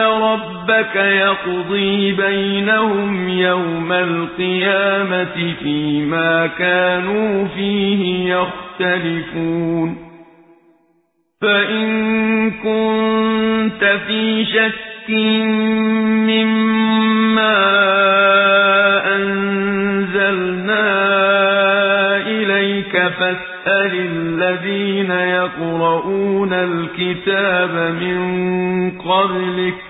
ربك يقضي بينهم يوم القيامة فيما كانوا فيه يختلفون. فإن كنت في شك مما أنزلنا إليك فاسأل الذين يقرؤون الكتاب من قبلك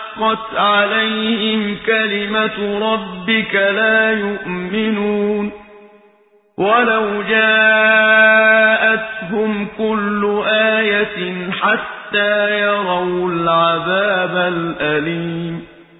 حقت عليهم كلمة ربك لا يؤمنون ولو جاءتهم كل آية حتى يروا العذاب الأليم